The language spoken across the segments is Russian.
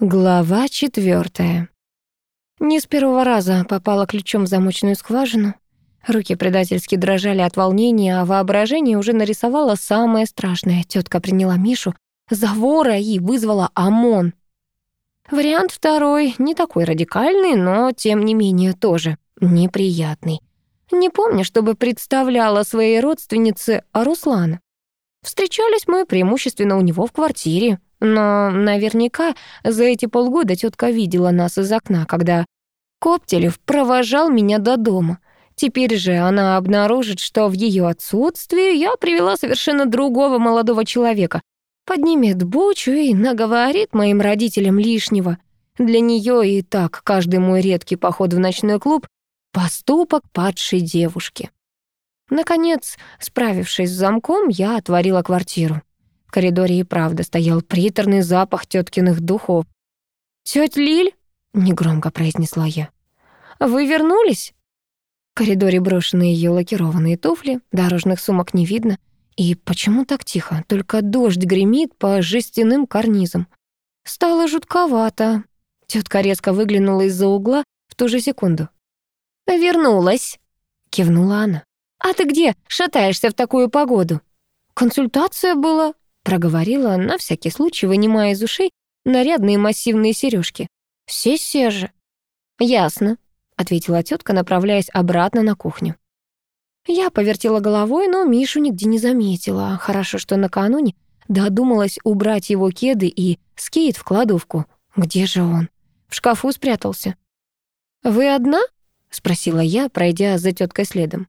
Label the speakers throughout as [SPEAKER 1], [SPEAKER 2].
[SPEAKER 1] Глава четвертая. Не с первого раза попала ключом в замочную скважину. Руки предательски дрожали от волнения, а воображение уже нарисовало самое страшное. Тетка приняла Мишу за вора и вызвала ОМОН. Вариант второй не такой радикальный, но, тем не менее, тоже неприятный. Не помню, чтобы представляла своей родственнице Руслана. Встречались мы преимущественно у него в квартире, но наверняка за эти полгода тетка видела нас из окна, когда Коптелев провожал меня до дома. Теперь же она обнаружит, что в ее отсутствии я привела совершенно другого молодого человека. Поднимет бучу и наговорит моим родителям лишнего. Для нее и так каждый мой редкий поход в ночной клуб — поступок падшей девушки. Наконец, справившись с замком, я отворила квартиру коридоре и правда стоял приторный запах теткиных духов. «Тётя Лиль?» — негромко произнесла я. «Вы вернулись?» В коридоре брошены ее лакированные туфли, дорожных сумок не видно. И почему так тихо? Только дождь гремит по жестяным карнизам. Стало жутковато. Тетка резко выглянула из-за угла в ту же секунду. «Вернулась», — кивнула она. «А ты где шатаешься в такую погоду?» «Консультация была», проговорила на всякий случай, вынимая из ушей нарядные массивные сережки. «Сессия же». «Ясно», — ответила тетка, направляясь обратно на кухню. Я повертела головой, но Мишу нигде не заметила. Хорошо, что накануне додумалась убрать его кеды и скейт в кладовку. Где же он? В шкафу спрятался. «Вы одна?» — спросила я, пройдя за теткой следом.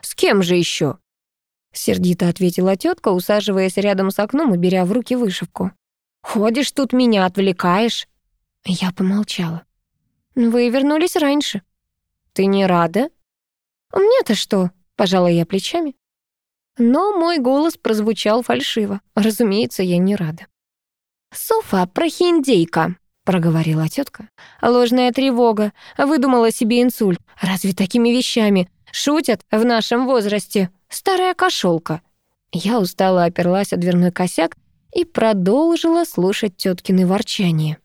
[SPEAKER 1] «С кем же еще? Сердито ответила тетка, усаживаясь рядом с окном и беря в руки вышивку. «Ходишь тут, меня отвлекаешь». Я помолчала. «Вы вернулись раньше». «Ты не рада?» «Мне-то что?» — пожала я плечами. Но мой голос прозвучал фальшиво. Разумеется, я не рада. «Софа, прохиндейка», — проговорила тетка. «Ложная тревога. Выдумала себе инсульт. Разве такими вещами шутят в нашем возрасте?» Старая кошелка. Я устало оперлась о дверной косяк и продолжила слушать теткины ворчание.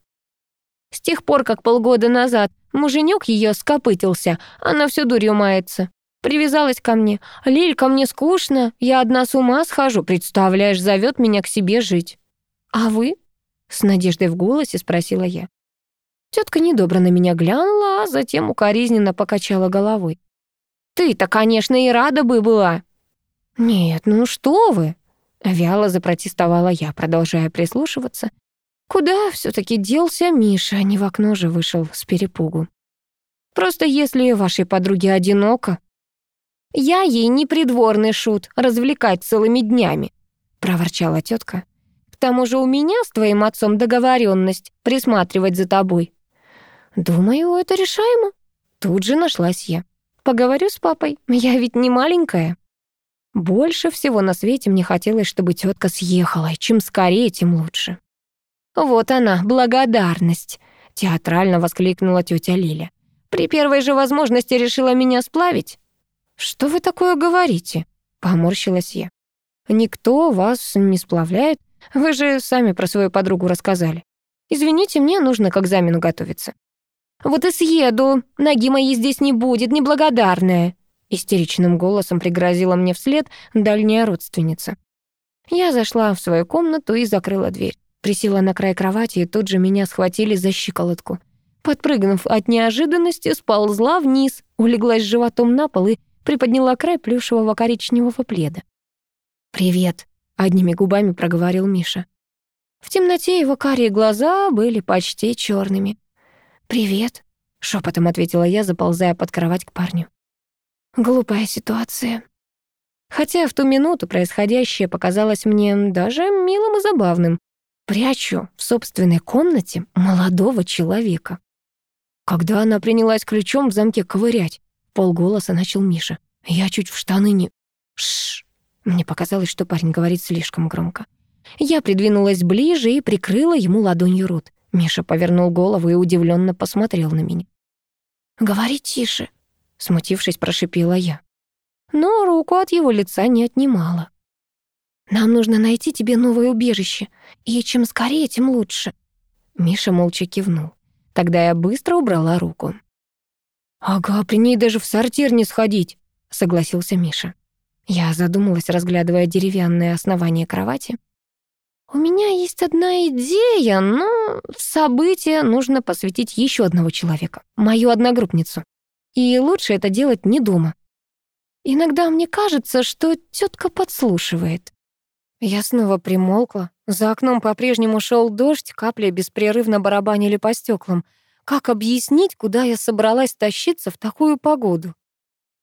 [SPEAKER 1] С тех пор, как полгода назад муженек ее скопытился, она всю дурью мается. Привязалась ко мне. «Лилька, мне скучно, я одна с ума схожу, представляешь, зовет меня к себе жить». «А вы?» — с надеждой в голосе спросила я. Тетка недобро на меня глянула, а затем укоризненно покачала головой. «Ты-то, конечно, и рада бы была, «Нет, ну что вы!» — вяло запротестовала я, продолжая прислушиваться. Куда все таки делся Миша, не в окно же вышел с перепугу. «Просто если вашей подруге одиноко...» «Я ей не придворный шут, развлекать целыми днями», — проворчала тетка. «К тому же у меня с твоим отцом договоренность присматривать за тобой». «Думаю, это решаемо». Тут же нашлась я. «Поговорю с папой, я ведь не маленькая». Больше всего на свете мне хотелось, чтобы тетка съехала, и чем скорее, тем лучше. «Вот она, благодарность!» — театрально воскликнула тетя Лиля. «При первой же возможности решила меня сплавить?» «Что вы такое говорите?» — поморщилась я. «Никто вас не сплавляет. Вы же сами про свою подругу рассказали. Извините, мне нужно к экзамену готовиться». «Вот и съеду. Ноги моей здесь не будет, неблагодарная», Истеричным голосом пригрозила мне вслед дальняя родственница. Я зашла в свою комнату и закрыла дверь. Присела на край кровати, и тут же меня схватили за щиколотку. Подпрыгнув от неожиданности, сползла вниз, улеглась животом на пол и приподняла край плюшевого коричневого пледа. «Привет», — одними губами проговорил Миша. В темноте его карие глаза были почти черными. «Привет», — шепотом ответила я, заползая под кровать к парню. Глупая ситуация. Хотя в ту минуту происходящее показалось мне даже милым и забавным. Прячу в собственной комнате молодого человека. Когда она принялась ключом в замке ковырять, полголоса начал Миша. Я чуть в штаны не... Шш. Мне показалось, что парень говорит слишком громко. Я придвинулась ближе и прикрыла ему ладонью рот. Миша повернул голову и удивленно посмотрел на меня. «Говори тише», смутившись, прошипела я. Но руку от его лица не отнимала. «Нам нужно найти тебе новое убежище, и чем скорее, тем лучше». Миша молча кивнул. Тогда я быстро убрала руку. «Ага, при ней даже в сортир не сходить», — согласился Миша. Я задумалась, разглядывая деревянное основание кровати. «У меня есть одна идея, но в событие нужно посвятить еще одного человека, мою одногруппницу. И лучше это делать не дома. Иногда мне кажется, что тетка подслушивает». Я снова примолкла. За окном по-прежнему шел дождь, капли беспрерывно барабанили по стеклам. Как объяснить, куда я собралась тащиться в такую погоду?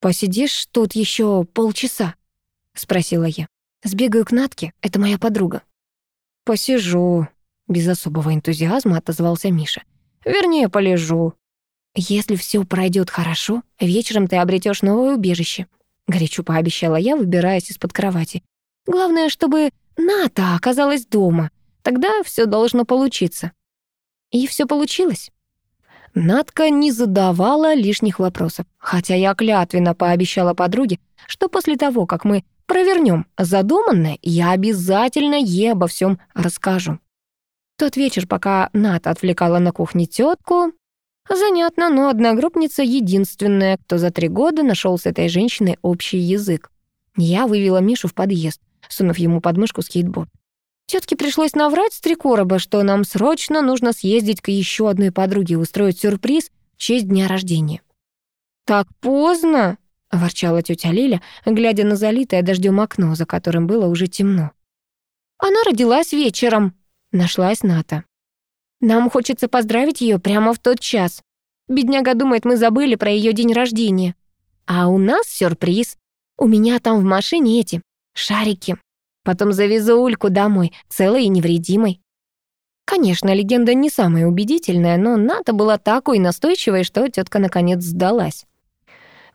[SPEAKER 1] «Посидишь тут еще полчаса?» — спросила я. «Сбегаю к Натке, это моя подруга». «Посижу», — без особого энтузиазма отозвался Миша. «Вернее, полежу». «Если все пройдет хорошо, вечером ты обретешь новое убежище», — горячо пообещала я, выбираясь из-под кровати. «Главное, чтобы Ната оказалась дома. Тогда все должно получиться». И все получилось. Надка не задавала лишних вопросов, хотя я клятвенно пообещала подруге, что после того, как мы провернем задуманное, я обязательно ей обо всем расскажу. Тот вечер, пока Ната отвлекала на кухне тетку, занятно, но одногруппница единственная, кто за три года нашел с этой женщиной общий язык. Я вывела Мишу в подъезд, сунув ему под мышку скейтборд. Тетке пришлось наврать с три короба, что нам срочно нужно съездить к еще одной подруге и устроить сюрприз в честь дня рождения. «Так поздно!» — ворчала тетя Лиля, глядя на залитое дождем окно, за которым было уже темно. «Она родилась вечером», — нашлась Ната. «Нам хочется поздравить ее прямо в тот час. Бедняга думает, мы забыли про ее день рождения. А у нас сюрприз. У меня там в машине эти шарики. Потом завезу Ульку домой, целой и невредимой. Конечно, легенда не самая убедительная, но Ната была такой настойчивой, что тетка наконец сдалась.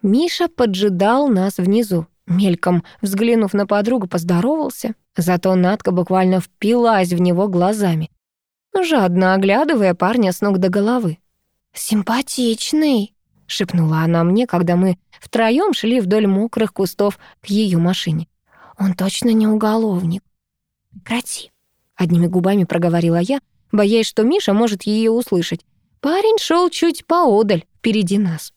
[SPEAKER 1] Миша поджидал нас внизу. Мельком взглянув на подругу, поздоровался. Зато Натка буквально впилась в него глазами, жадно оглядывая парня с ног до головы. «Симпатичный», — шепнула она мне, когда мы втроём шли вдоль мокрых кустов к ее машине. Он точно не уголовник. Прекрати. Одними губами проговорила я, боясь, что Миша может ее услышать. Парень шел чуть поодаль, впереди нас.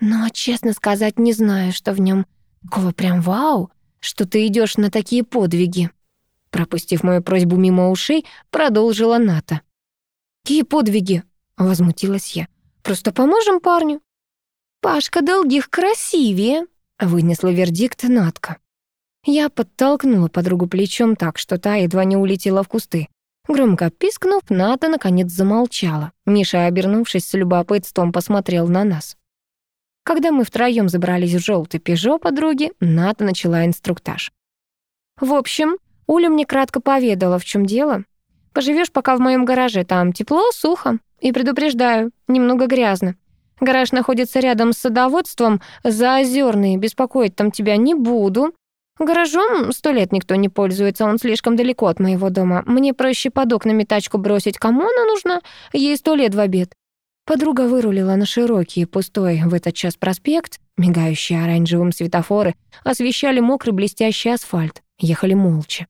[SPEAKER 1] Но, честно сказать, не знаю, что в нем такого прям вау, что ты идешь на такие подвиги. Пропустив мою просьбу мимо ушей, продолжила Ната. «Какие подвиги?» — возмутилась я. «Просто поможем парню». «Пашка Долгих красивее», — вынесла вердикт Натка. Я подтолкнула подругу плечом так, что та едва не улетела в кусты. Громко пискнув, Ната наконец замолчала. Миша, обернувшись с любопытством, посмотрел на нас. Когда мы втроём забрались в желтый пижо подруги, Ната начала инструктаж. «В общем, Уля мне кратко поведала, в чем дело. Поживешь пока в моем гараже, там тепло, сухо. И предупреждаю, немного грязно. Гараж находится рядом с садоводством, заозерный, беспокоить там тебя не буду. Гаражом сто лет никто не пользуется, он слишком далеко от моего дома. Мне проще под окнами тачку бросить, кому она нужна? Ей сто лет в обед. Подруга вырулила на широкий, пустой в этот час проспект. Мигающие оранжевым светофоры освещали мокрый блестящий асфальт. Ехали молча.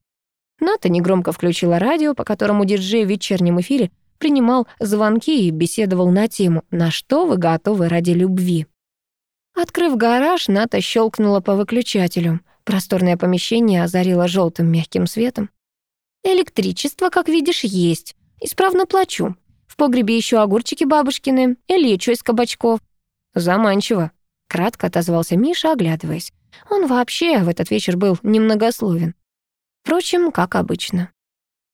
[SPEAKER 1] Ната негромко включила радио, по которому диджей в вечернем эфире принимал звонки и беседовал на тему «На что вы готовы ради любви?». Открыв гараж, Ната щелкнула по выключателю. Просторное помещение озарило желтым мягким светом. «Электричество, как видишь, есть. Исправно плачу. В погребе еще огурчики бабушкины, Ильичу из кабачков». «Заманчиво», — кратко отозвался Миша, оглядываясь. Он вообще в этот вечер был немногословен. Впрочем, как обычно.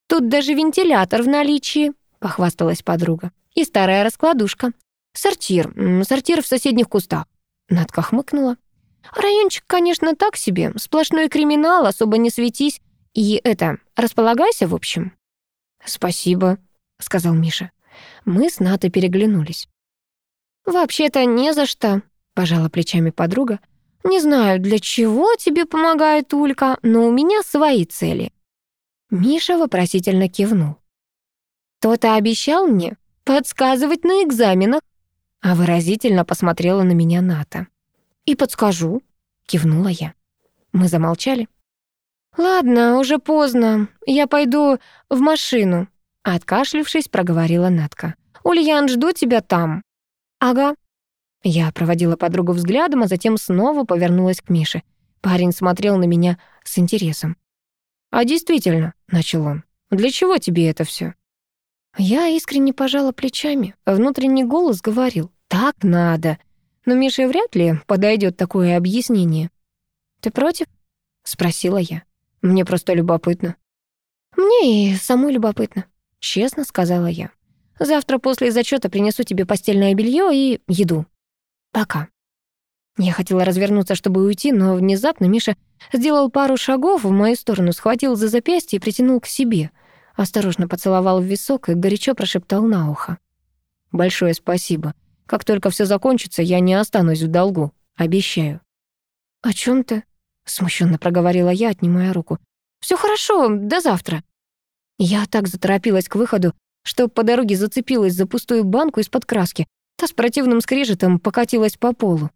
[SPEAKER 1] «Тут даже вентилятор в наличии», — похвасталась подруга. «И старая раскладушка. Сортир. Сортир в соседних кустах». Надка хмыкнула. Райончик, конечно, так себе, сплошной криминал, особо не светись. И это, располагайся, в общем». «Спасибо», — сказал Миша. Мы с Натой переглянулись. «Вообще-то не за что», — пожала плечами подруга. «Не знаю, для чего тебе помогает Улька, но у меня свои цели». Миша вопросительно кивнул. «Кто-то обещал мне подсказывать на экзаменах», а выразительно посмотрела на меня Ната. «И подскажу», — кивнула я. Мы замолчали. «Ладно, уже поздно. Я пойду в машину», — Откашлившись, проговорила Натка. «Ульян, жду тебя там». «Ага». Я проводила подругу взглядом, а затем снова повернулась к Мише. Парень смотрел на меня с интересом. «А действительно», — начал он, — «для чего тебе это все? Я искренне пожала плечами. Внутренний голос говорил «так надо». Но Мише вряд ли подойдет такое объяснение. «Ты против?» — спросила я. «Мне просто любопытно». «Мне и самой любопытно», — честно сказала я. «Завтра после зачета принесу тебе постельное белье и еду. Пока». Я хотела развернуться, чтобы уйти, но внезапно Миша сделал пару шагов в мою сторону, схватил за запястье и притянул к себе — осторожно поцеловал в висок и горячо прошептал на ухо. «Большое спасибо. Как только все закончится, я не останусь в долгу. Обещаю». «О чем ты?» — смущенно проговорила я, отнимая руку. Все хорошо, до завтра». Я так заторопилась к выходу, что по дороге зацепилась за пустую банку из-под краски. Та с противным скрежетом покатилась по полу.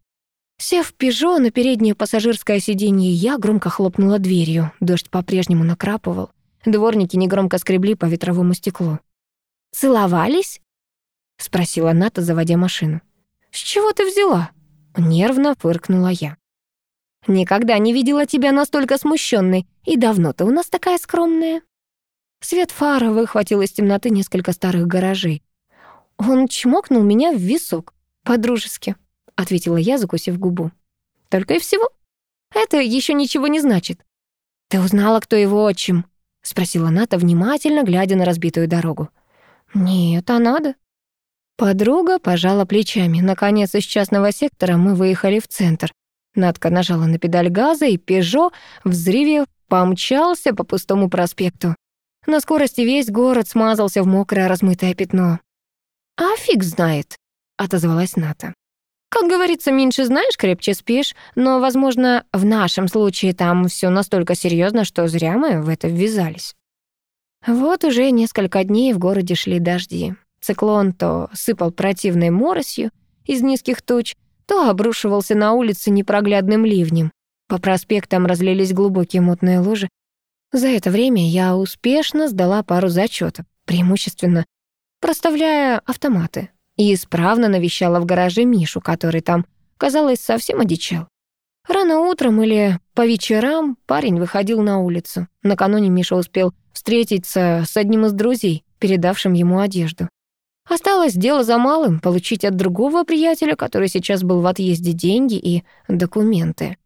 [SPEAKER 1] Сев в «Пежо» на переднее пассажирское сиденье, я громко хлопнула дверью. Дождь по-прежнему накрапывал. Дворники негромко скребли по ветровому стеклу. «Целовались?» — спросила Ната, заводя машину. «С чего ты взяла?» — нервно фыркнула я. «Никогда не видела тебя настолько смущенной, и давно ты у нас такая скромная». Свет фара выхватил из темноты несколько старых гаражей. «Он чмокнул меня в висок, по-дружески», — ответила я, закусив губу. «Только и всего. Это еще ничего не значит. Ты узнала, кто его отчим?» — спросила Ната, внимательно глядя на разбитую дорогу. «Нет, а надо». Подруга пожала плечами. Наконец, из частного сектора мы выехали в центр. Натка нажала на педаль газа, и «Пежо», взрывев, помчался по пустому проспекту. На скорости весь город смазался в мокрое размытое пятно. «А фиг знает», — отозвалась Ната. Как говорится, меньше знаешь, крепче спишь, но, возможно, в нашем случае там все настолько серьезно, что зря мы в это ввязались. Вот уже несколько дней в городе шли дожди. Циклон то сыпал противной моросью из низких туч, то обрушивался на улице непроглядным ливнем. По проспектам разлились глубокие мутные лужи. За это время я успешно сдала пару зачетов, преимущественно проставляя автоматы и исправно навещала в гараже Мишу, который там, казалось, совсем одичал. Рано утром или по вечерам парень выходил на улицу. Накануне Миша успел встретиться с одним из друзей, передавшим ему одежду. Осталось дело за малым — получить от другого приятеля, который сейчас был в отъезде, деньги и документы.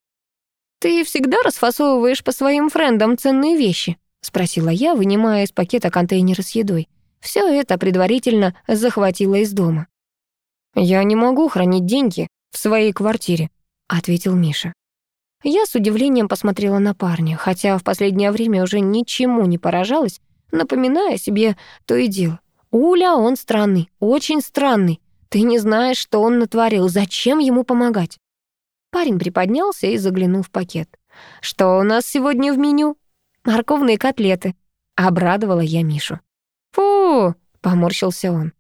[SPEAKER 1] «Ты всегда расфасовываешь по своим френдам ценные вещи?» — спросила я, вынимая из пакета контейнеры с едой. Все это предварительно захватила из дома. «Я не могу хранить деньги в своей квартире», — ответил Миша. Я с удивлением посмотрела на парня, хотя в последнее время уже ничему не поражалась, напоминая себе то и дело. «Уля, он странный, очень странный. Ты не знаешь, что он натворил, зачем ему помогать?» Парень приподнялся и заглянул в пакет. «Что у нас сегодня в меню?» «Морковные котлеты», — обрадовала я Мишу. Поморщился он.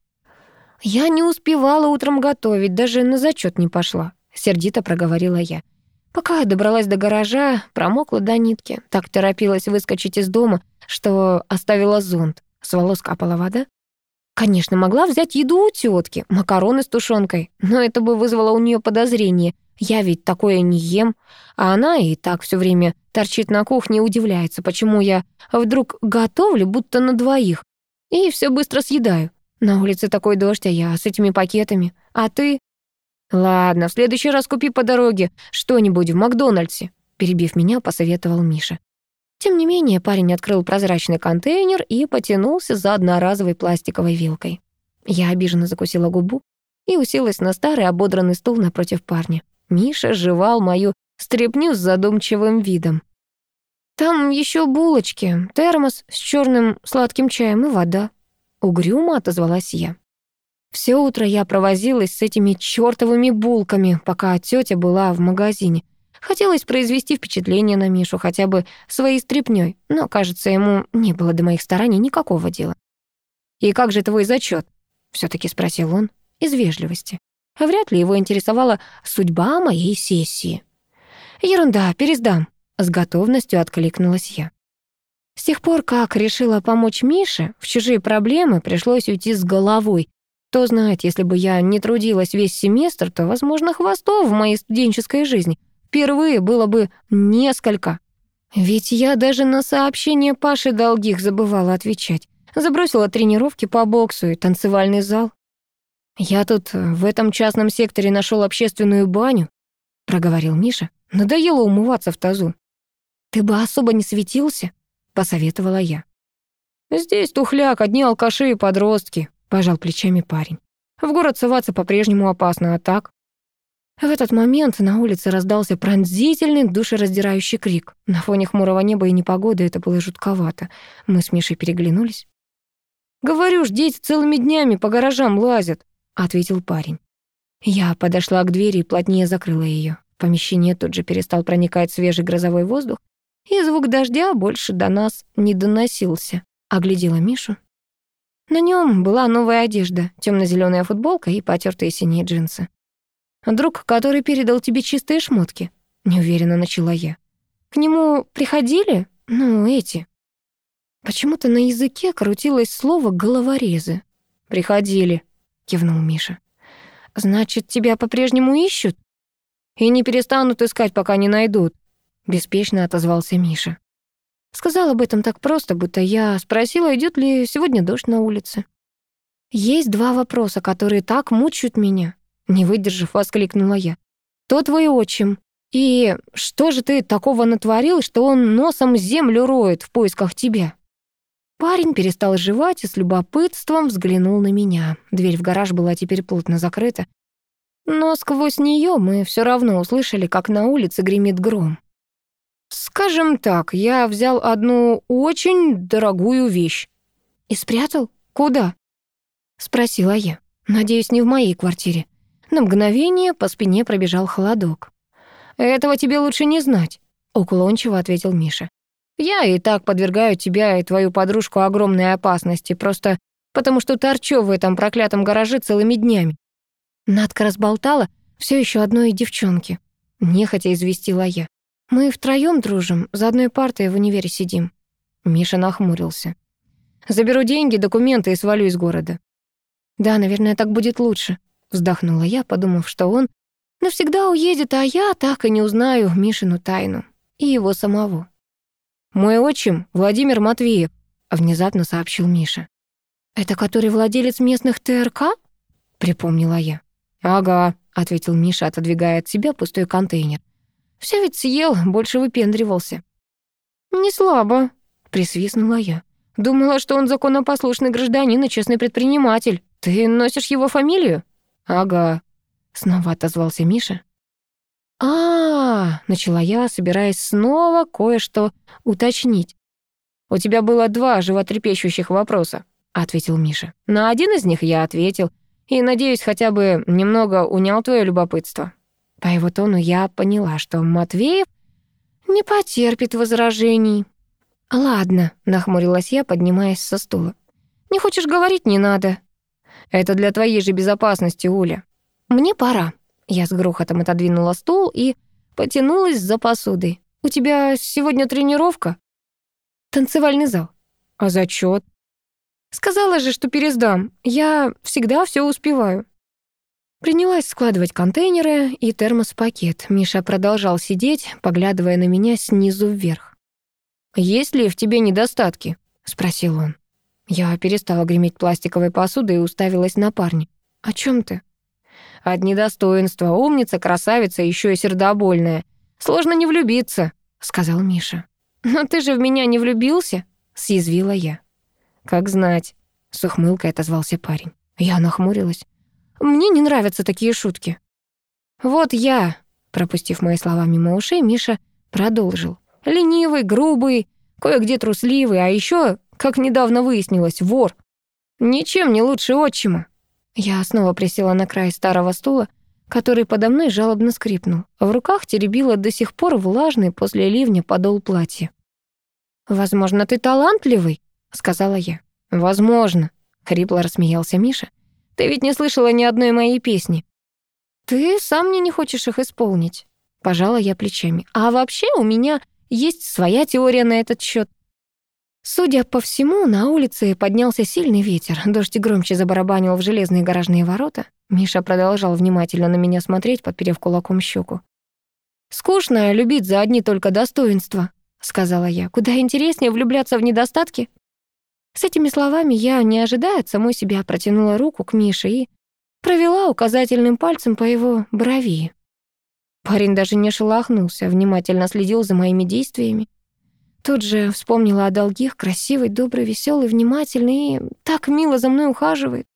[SPEAKER 1] «Я не успевала утром готовить, даже на зачет не пошла», — сердито проговорила я. Пока добралась до гаража, промокла до нитки, так торопилась выскочить из дома, что оставила зонт. С волос капала вода. Конечно, могла взять еду у тетки, макароны с тушенкой, но это бы вызвало у нее подозрение. Я ведь такое не ем, а она и так все время торчит на кухне и удивляется, почему я вдруг готовлю, будто на двоих, и все быстро съедаю. На улице такой дождь, а я с этими пакетами. А ты? Ладно, в следующий раз купи по дороге что-нибудь в Макдональдсе, перебив меня, посоветовал Миша. Тем не менее, парень открыл прозрачный контейнер и потянулся за одноразовой пластиковой вилкой. Я обиженно закусила губу и уселась на старый ободранный стул напротив парня. Миша жевал мою стряпню с задумчивым видом. Там еще булочки, термос с черным сладким чаем и вода. Угрюмо отозвалась я. Все утро я провозилась с этими чёртовыми булками, пока тетя была в магазине. Хотелось произвести впечатление на Мишу хотя бы своей стряпнёй, но, кажется, ему не было до моих стараний никакого дела. «И как же твой зачет? все таки спросил он из вежливости. Вряд ли его интересовала судьба моей сессии. «Ерунда, пересдам», с готовностью откликнулась я. С тех пор, как решила помочь Мише, в чужие проблемы пришлось уйти с головой. Кто знает, если бы я не трудилась весь семестр, то, возможно, хвостов в моей студенческой жизни впервые было бы несколько. Ведь я даже на сообщения Паши долгих забывала отвечать. Забросила тренировки по боксу и танцевальный зал. «Я тут в этом частном секторе нашел общественную баню», — проговорил Миша. «Надоело умываться в тазу». «Ты бы особо не светился», — посоветовала я. «Здесь тухляк, одни алкаши и подростки», — пожал плечами парень. «В город соваться по-прежнему опасно, а так?» В этот момент на улице раздался пронзительный, душераздирающий крик. На фоне хмурого неба и непогоды это было жутковато. Мы с Мишей переглянулись. «Говорю ж, дети целыми днями по гаражам лазят», — ответил парень. Я подошла к двери и плотнее закрыла ее. В помещение тут же перестал проникать свежий грозовой воздух, и звук дождя больше до нас не доносился. Оглядела Мишу. На нем была новая одежда, темно зеленая футболка и потертые синие джинсы. «Друг, который передал тебе чистые шмотки», — неуверенно начала я. «К нему приходили? Ну, эти». Почему-то на языке крутилось слово «головорезы». «Приходили», — кивнул Миша. «Значит, тебя по-прежнему ищут?» «И не перестанут искать, пока не найдут», — беспечно отозвался Миша. Сказал об этом так просто, будто я спросила, идет ли сегодня дождь на улице. «Есть два вопроса, которые так мучают меня», — не выдержав, воскликнула я. «Кто твой отчим? И что же ты такого натворил, что он носом землю роет в поисках тебя?» Парень перестал жевать и с любопытством взглянул на меня. Дверь в гараж была теперь плотно закрыта. Но сквозь нее мы все равно услышали, как на улице гремит гром. «Скажем так, я взял одну очень дорогую вещь». «И спрятал? Куда?» — спросила я. «Надеюсь, не в моей квартире». На мгновение по спине пробежал холодок. «Этого тебе лучше не знать», — уклончиво ответил Миша. Я и так подвергаю тебя и твою подружку огромной опасности, просто потому что торчу в этом проклятом гараже целыми днями». Надка разболтала все еще одной девчонки. Нехотя известила я. «Мы втроем дружим, за одной партой в универе сидим». Миша нахмурился. «Заберу деньги, документы и свалю из города». «Да, наверное, так будет лучше», — вздохнула я, подумав, что он навсегда уедет, а я так и не узнаю Мишину тайну и его самого. «Мой отчим Владимир Матвеев», — внезапно сообщил Миша. «Это который владелец местных ТРК?» — припомнила я. «Ага», — ответил Миша, отодвигая от себя пустой контейнер. «Все ведь съел, больше выпендривался». «Не слабо», — присвистнула я. «Думала, что он законопослушный гражданин и честный предприниматель. Ты носишь его фамилию?» «Ага», — снова отозвался Миша а, начала я, собираясь снова кое-что уточнить. «У тебя было два животрепещущих вопроса», — ответил Миша. «На один из них я ответил, и, надеюсь, хотя бы немного унял твое любопытство». По его тону я поняла, что Матвеев не потерпит возражений. «Ладно», — нахмурилась я, поднимаясь со стула. «Не хочешь говорить, не надо». «Это для твоей же безопасности, Уля». «Мне пора», я с грохотом отодвинула стул и потянулась за посудой. «У тебя сегодня тренировка?» «Танцевальный зал». «А зачет? «Сказала же, что пересдам. Я всегда все успеваю». Принялась складывать контейнеры и термос-пакет. Миша продолжал сидеть, поглядывая на меня снизу вверх. «Есть ли в тебе недостатки?» — спросил он. Я перестала греметь пластиковой посудой и уставилась на парня. «О чем ты?» Одни достоинства. Умница, красавица, еще и сердобольная. Сложно не влюбиться», — сказал Миша. «Но ты же в меня не влюбился?» — съязвила я. «Как знать», — с ухмылкой отозвался парень. Я нахмурилась. «Мне не нравятся такие шутки». «Вот я», — пропустив мои слова мимо ушей, Миша продолжил. «Ленивый, грубый, кое-где трусливый, а еще, как недавно выяснилось, вор. Ничем не лучше отчима. Я снова присела на край старого стула, который подо мной жалобно скрипнул. В руках теребила до сих пор влажный после ливня подол платья. «Возможно, ты талантливый», — сказала я. «Возможно», — хрипло рассмеялся Миша. «Ты ведь не слышала ни одной моей песни». «Ты сам мне не хочешь их исполнить», — пожала я плечами. «А вообще у меня есть своя теория на этот счет. Судя по всему, на улице поднялся сильный ветер, дождь громче забарабанил в железные гаражные ворота. Миша продолжал внимательно на меня смотреть, подперев кулаком щеку. «Скучно любить за одни только достоинства», — сказала я. «Куда интереснее влюбляться в недостатки?» С этими словами я, не ожидая от самой себя, протянула руку к Мише и провела указательным пальцем по его брови. Парень даже не шелохнулся, внимательно следил за моими действиями. Тут же вспомнила о долгих, красивый, добрый, веселый, внимательный и так мило за мной ухаживает.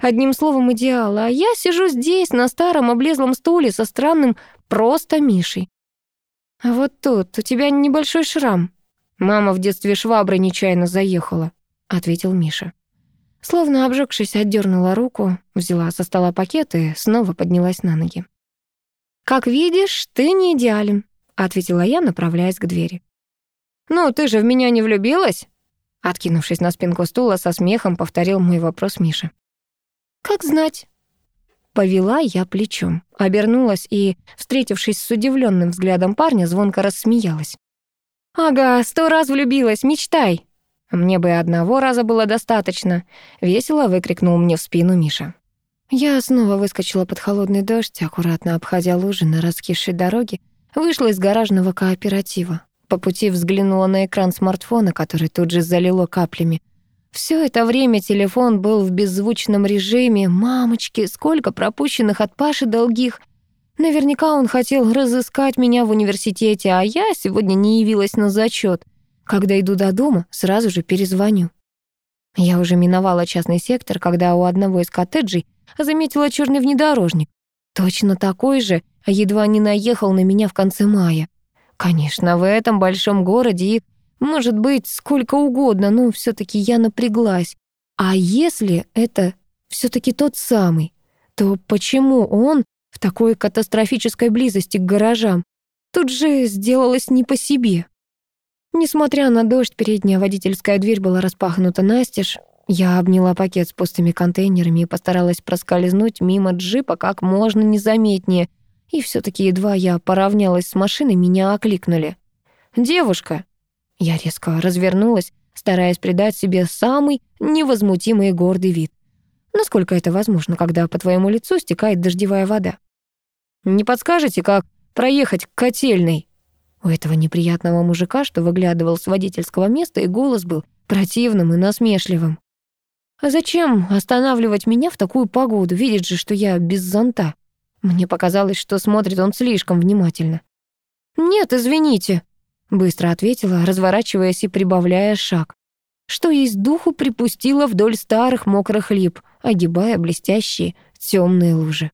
[SPEAKER 1] Одним словом, идеал. А я сижу здесь, на старом облезлом стуле, со странным просто Мишей. А вот тут у тебя небольшой шрам. Мама в детстве шваброй нечаянно заехала, ответил Миша. Словно обжегшись, отдернула руку, взяла со стола пакет и снова поднялась на ноги. «Как видишь, ты не идеален», — ответила я, направляясь к двери. «Ну, ты же в меня не влюбилась?» Откинувшись на спинку стула, со смехом повторил мой вопрос Миша. «Как знать?» Повела я плечом, обернулась и, встретившись с удивленным взглядом парня, звонко рассмеялась. «Ага, сто раз влюбилась, мечтай!» «Мне бы одного раза было достаточно», — весело выкрикнул мне в спину Миша. Я снова выскочила под холодный дождь, аккуратно обходя лужи на раскисшей дороге, вышла из гаражного кооператива. По пути взглянула на экран смартфона, который тут же залило каплями. Все это время телефон был в беззвучном режиме. Мамочки, сколько пропущенных от Паши долгих. Наверняка он хотел разыскать меня в университете, а я сегодня не явилась на зачет. Когда иду до дома, сразу же перезвоню. Я уже миновала частный сектор, когда у одного из коттеджей заметила черный внедорожник. Точно такой же, а едва не наехал на меня в конце мая. Конечно, в этом большом городе их может быть сколько угодно, но все таки я напряглась. А если это все таки тот самый, то почему он в такой катастрофической близости к гаражам? Тут же сделалось не по себе. Несмотря на дождь, передняя водительская дверь была распахнута настежь. Я обняла пакет с пустыми контейнерами и постаралась проскользнуть мимо джипа как можно незаметнее, и все таки едва я поравнялась с машиной, меня окликнули. «Девушка!» Я резко развернулась, стараясь придать себе самый невозмутимый и гордый вид. Насколько это возможно, когда по твоему лицу стекает дождевая вода? «Не подскажете, как проехать к котельной?» У этого неприятного мужика, что выглядывал с водительского места, и голос был противным и насмешливым. «А зачем останавливать меня в такую погоду? Видит же, что я без зонта». Мне показалось, что смотрит он слишком внимательно. «Нет, извините», — быстро ответила, разворачиваясь и прибавляя шаг. Что есть духу припустила вдоль старых мокрых лип, огибая блестящие темные лужи.